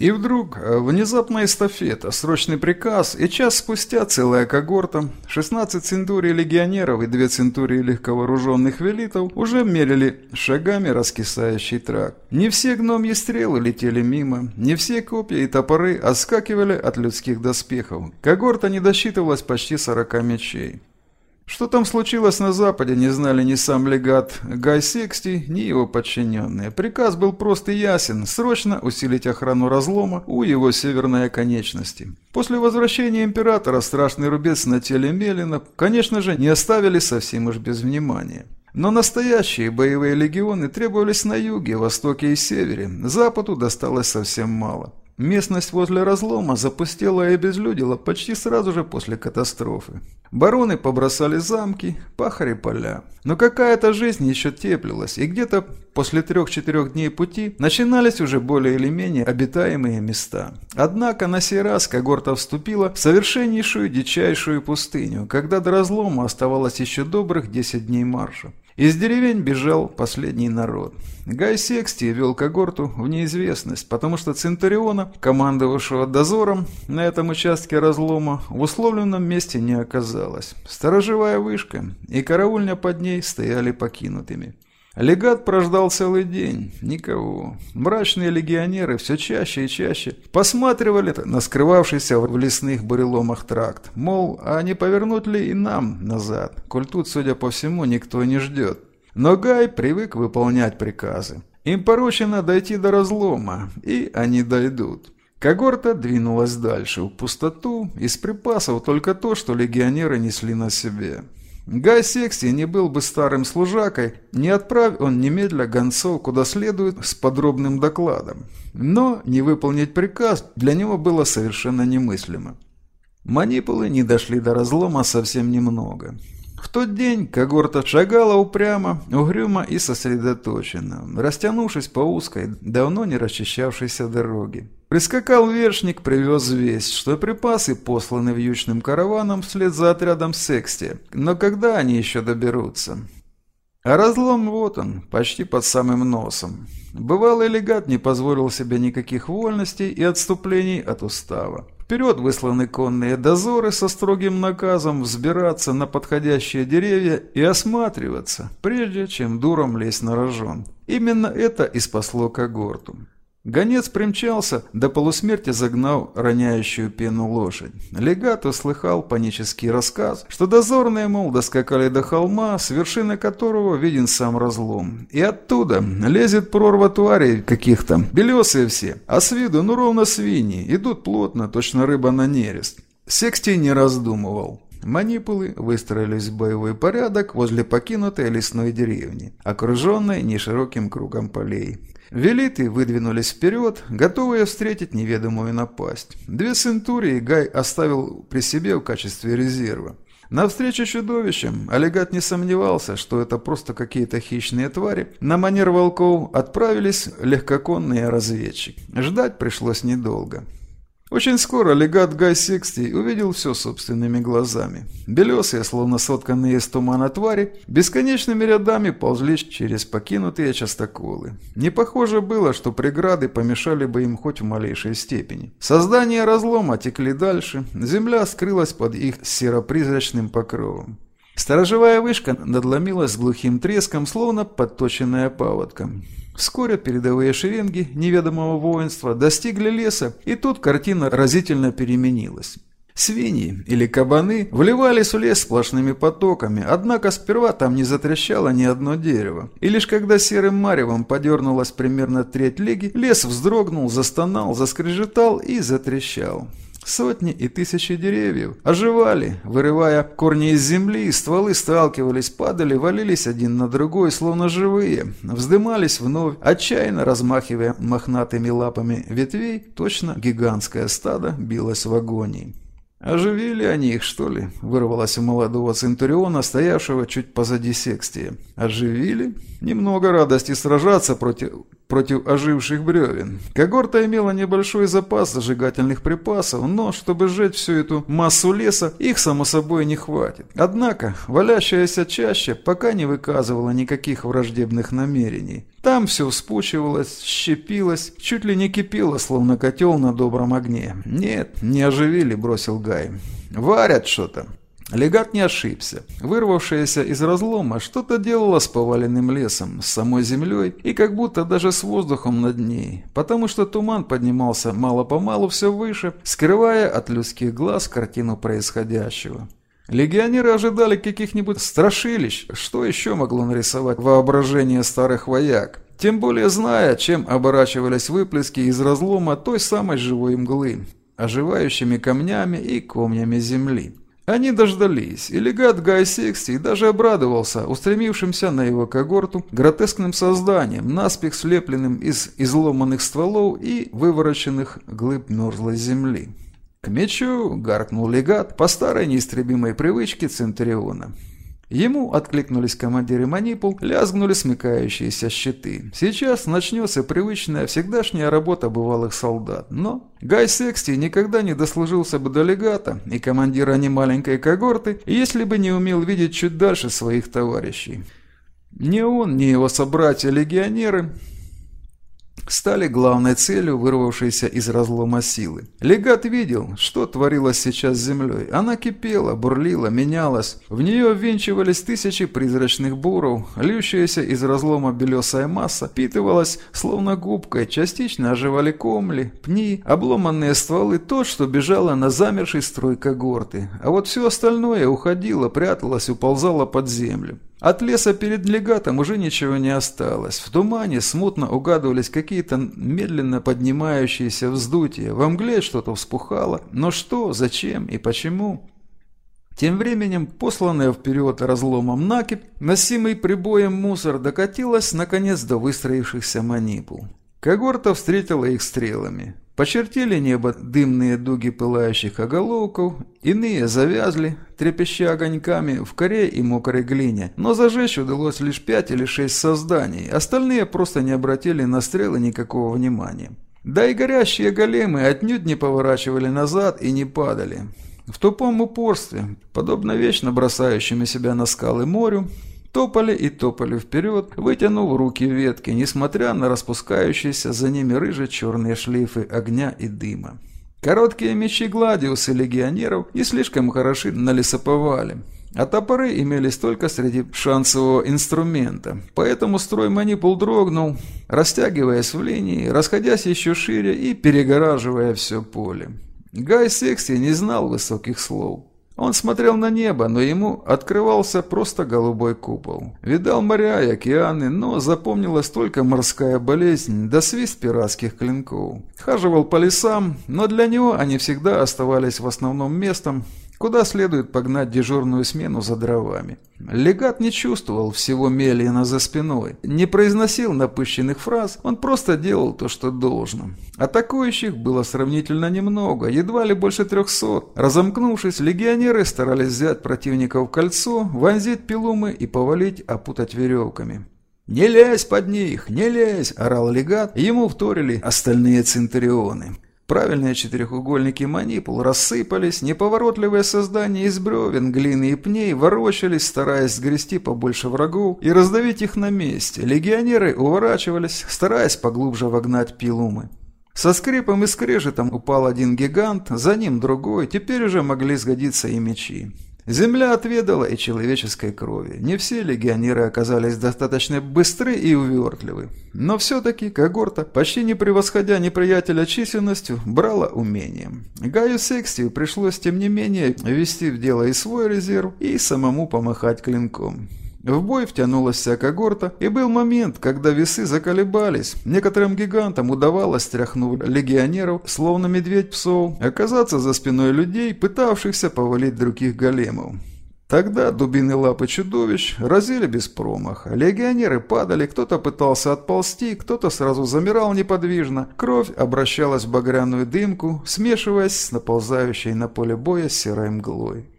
И вдруг э, внезапная эстафета, срочный приказ, и час спустя целая когорта, 16 центурий легионеров и две центурии легковооруженных велитов уже мерили шагами раскисающий трак. Не все гномьи стрелы летели мимо, не все копья и топоры отскакивали от людских доспехов. Когорта не досчитывалась почти 40 мечей. Что там случилось на Западе, не знали ни сам легат Гай Сексти, ни его подчиненные. Приказ был прост и ясен – срочно усилить охрану разлома у его северной оконечности. После возвращения императора страшный рубец на теле Мелина, конечно же, не оставили совсем уж без внимания. Но настоящие боевые легионы требовались на юге, востоке и севере. Западу досталось совсем мало. Местность возле разлома запустела и обезлюдила почти сразу же после катастрофы. Бароны побросали замки, пахари поля. Но какая-то жизнь еще теплилась, и где-то после трех-четырех дней пути начинались уже более или менее обитаемые места. Однако на сей раз когорта вступила в совершеннейшую дичайшую пустыню, когда до разлома оставалось еще добрых 10 дней марша. Из деревень бежал последний народ. Гай Сексти вел когорту в неизвестность, потому что Центуриона, командовавшего дозором на этом участке разлома, в условленном месте не оказалось. Сторожевая вышка и караульня под ней стояли покинутыми. Легат прождал целый день. Никого. Мрачные легионеры все чаще и чаще посматривали на скрывавшийся в лесных буреломах тракт. Мол, а не повернуть ли и нам назад? Коль тут, судя по всему, никто не ждет. Но Гай привык выполнять приказы. Им поручено дойти до разлома, и они дойдут. Когорта двинулась дальше, в пустоту, из припасов только то, что легионеры несли на себе. Гай Секси не был бы старым служакой, не отправь он немедля гонцов куда следует с подробным докладом. Но не выполнить приказ для него было совершенно немыслимо. Манипулы не дошли до разлома совсем немного. В тот день когорта шагала упрямо, угрюмо и сосредоточенно, растянувшись по узкой, давно не расчищавшейся дороге. Прискакал вершник, привез весть, что припасы посланы вьючным караваном вслед за отрядом Сексти, но когда они еще доберутся? А разлом вот он, почти под самым носом. Бывалый легат не позволил себе никаких вольностей и отступлений от устава. Вперед высланы конные дозоры со строгим наказом взбираться на подходящие деревья и осматриваться, прежде чем дуром лезть на рожон. Именно это и спасло когорту. Гонец примчался, до полусмерти загнав роняющую пену лошадь. Легат услыхал панический рассказ, что дозорные, мол, доскакали до холма, с вершины которого виден сам разлом. И оттуда лезет прорва тварей каких-то, белесые все, а с виду, ну ровно свиньи, идут плотно, точно рыба на нерест. Секстий не раздумывал. Манипулы выстроились в боевой порядок возле покинутой лесной деревни, окруженной нешироким кругом полей. Велиты выдвинулись вперед, готовые встретить неведомую напасть. Две центурии Гай оставил при себе в качестве резерва. На встречу чудовищам Олегат не сомневался, что это просто какие-то хищные твари. На манер волков отправились легкоконные разведчики. Ждать пришлось недолго. Очень скоро легат Гай Секстий увидел все собственными глазами. Белесые, словно сотканные из тумана твари, бесконечными рядами ползли через покинутые частоколы. Не похоже было, что преграды помешали бы им хоть в малейшей степени. Создания разлома текли дальше, земля скрылась под их серо-призрачным покровом. Сторожевая вышка надломилась с глухим треском, словно подточенная паводком. Вскоре передовые шеренги неведомого воинства достигли леса, и тут картина разительно переменилась. Свиньи или кабаны вливались в лес сплошными потоками, однако сперва там не затрещало ни одно дерево. И лишь когда серым маревом подернулась примерно треть леги, лес вздрогнул, застонал, заскрежетал и затрещал. Сотни и тысячи деревьев оживали, вырывая корни из земли, стволы сталкивались, падали, валились один на другой, словно живые, вздымались вновь, отчаянно размахивая мохнатыми лапами ветвей, точно гигантское стадо билось в агонии. «Оживили они их, что ли?» – вырвалось у молодого Центуриона, стоявшего чуть позади Секстия. «Оживили? Немного радости сражаться против против оживших бревен. Когорта имела небольшой запас зажигательных припасов, но чтобы сжечь всю эту массу леса, их само собой не хватит. Однако, валящаяся чаще пока не выказывала никаких враждебных намерений. Там все вспучивалось, щепилось, чуть ли не кипело, словно котел на добром огне. «Нет, не оживили», — бросил Гай. «Варят что-то». Легат не ошибся. Вырвавшаяся из разлома что-то делала с поваленным лесом, с самой землей и как будто даже с воздухом над ней, потому что туман поднимался мало-помалу все выше, скрывая от людских глаз картину происходящего. Легионеры ожидали каких-нибудь страшилищ, что еще могло нарисовать воображение старых вояк, тем более зная, чем оборачивались выплески из разлома той самой живой мглы, оживающими камнями и комьями земли. Они дождались, и легат Гай Секстий даже обрадовался устремившимся на его когорту гротескным созданием, наспех слепленным из изломанных стволов и вывороченных глыб мерзлой земли. «К мечу!» — гаркнул легат по старой неистребимой привычке Центуриона. Ему откликнулись командиры манипул, лязгнули смыкающиеся щиты. Сейчас начнется привычная всегдашняя работа бывалых солдат. Но Гай Секстий никогда не дослужился бы до легата и командира немаленькой когорты, если бы не умел видеть чуть дальше своих товарищей. Ни он, ни его собратья-легионеры стали главной целью вырвавшейся из разлома силы. Легат видел, что творилось сейчас с землей. Она кипела, бурлила, менялась. В нее ввинчивались тысячи призрачных буров. Льющаяся из разлома белесая масса впитывалась, словно губкой. Частично оживали комли, пни, обломанные стволы, то, что бежало на замерший строй когорты. А вот все остальное уходило, пряталось, уползало под землю. От леса перед легатом уже ничего не осталось. В тумане смутно угадывались какие-то медленно поднимающиеся вздутия. Во мгле что-то вспухало. Но что, зачем и почему? Тем временем, посланная вперед разломом накипь, носимый прибоем мусор докатилась, наконец, до выстроившихся манипул. Когорта встретила их стрелами. Почертили небо дымные дуги пылающих оголовков, иные завязли, трепеща огоньками в коре и мокрой глине, но зажечь удалось лишь пять или шесть созданий, остальные просто не обратили на стрелы никакого внимания. Да и горящие големы отнюдь не поворачивали назад и не падали. В тупом упорстве, подобно вечно бросающему себя на скалы морю, Топали и топали вперед, вытянув руки ветки, несмотря на распускающиеся за ними рыже-черные шлейфы огня и дыма. Короткие мечи гладиусы легионеров не слишком хороши на лесоповале, а топоры имелись только среди шансового инструмента, поэтому строй манипул дрогнул, растягиваясь в линии, расходясь еще шире и перегораживая все поле. Гай Секси не знал высоких слов. Он смотрел на небо, но ему открывался просто голубой купол. Видал моря и океаны, но запомнилась только морская болезнь да свист пиратских клинков. Хаживал по лесам, но для него они всегда оставались в основном местом, куда следует погнать дежурную смену за дровами. Легат не чувствовал всего Мелина за спиной, не произносил напыщенных фраз, он просто делал то, что должно. Атакующих было сравнительно немного, едва ли больше трехсот. Разомкнувшись, легионеры старались взять противника в кольцо, вонзить пилумы и повалить, опутать веревками. «Не лезь под них, не лезь!» – орал легат, ему вторили остальные центурионы. Правильные четырехугольники манипул рассыпались, неповоротливые создания из бревен, глины и пней ворочались, стараясь сгрести побольше врагов и раздавить их на месте. Легионеры уворачивались, стараясь поглубже вогнать пилумы. Со скрипом и скрежетом упал один гигант, за ним другой, теперь уже могли сгодиться и мечи. Земля отведала и человеческой крови. Не все легионеры оказались достаточно быстры и увертливы. Но все-таки когорта, почти не превосходя неприятеля численностью, брала умением. Гаю Секстию пришлось, тем не менее, ввести в дело и свой резерв, и самому помахать клинком. В бой втянулась вся когорта, и был момент, когда весы заколебались. Некоторым гигантам удавалось, стряхнув легионеров, словно медведь псов, оказаться за спиной людей, пытавшихся повалить других големов. Тогда дубины лапы чудовищ разили без промаха. Легионеры падали, кто-то пытался отползти, кто-то сразу замирал неподвижно. Кровь обращалась в багряную дымку, смешиваясь с наползающей на поле боя серой мглой.